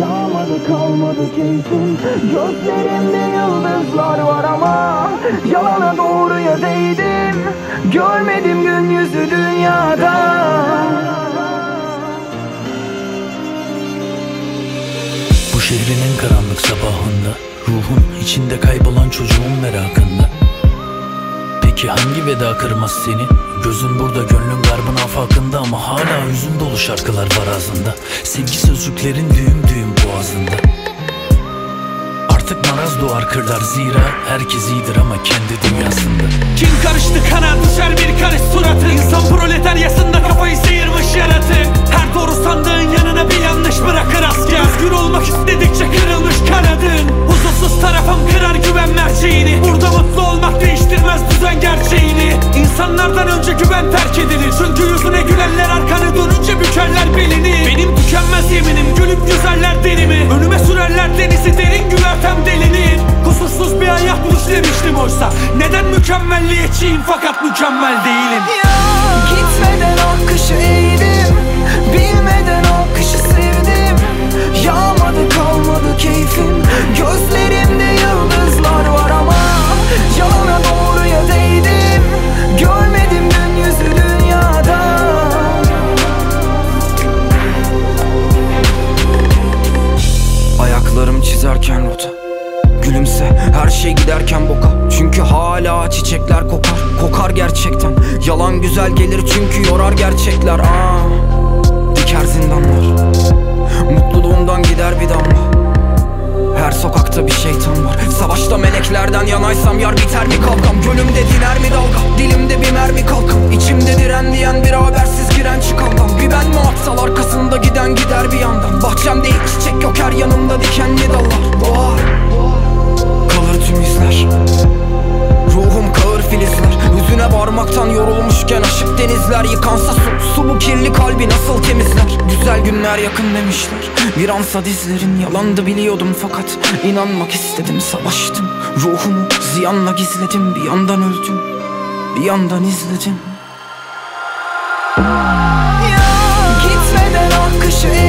Yağmadı kalmadı keyfim. Gözlerimde yıldızlar var ama Yalana doğruya değdim. Görmedim gün yüzü dünyada. Bu şehrin en karanlık sabahında Ruhun içinde kaybolan çocuğun merakında. Peki hangi veda kırmaz seni? Gözün burada gönlün garbın afakında Ama hala hüzün dolu şarkılar var ağzında. Sevgi sözcüklerin düğüm düğüm boğazında. Artık maraz doğar kırlar zira Herkes iyidir ama kendi dünyasında. Kim karıştı kana düşer bir karış suratı. İnsan proletaryasında kafayı sıyırmış yaratık mükemmelliyetçiyim fakat mükemmel değilim şey giderken boka. Çünkü hala çiçekler kokar Kokar gerçekten. Yalan güzel gelir çünkü yorar gerçekler. Aa, Diker zindanlar. Mutluluğumdan gider bir damla. Her sokakta bir şeytan var. Savaşta meleklerden yanaysam yar biter mi kalkam? Gölümde diner mi dalga? Dilimde bir mermi kalkam? İçimde diren diyen bir habersiz giren çıkandan denizler Yıkansa su, su bu kirli kalbi nasıl temizler? Güzel günler yakın demişler. Bir ansa dizlerin yalandı biliyordum fakat inanmak istedim savaştım. Ruhumu ziyanla gizledim bir yandan öldüm Bir yandan izledim. Ya gitmeden akışı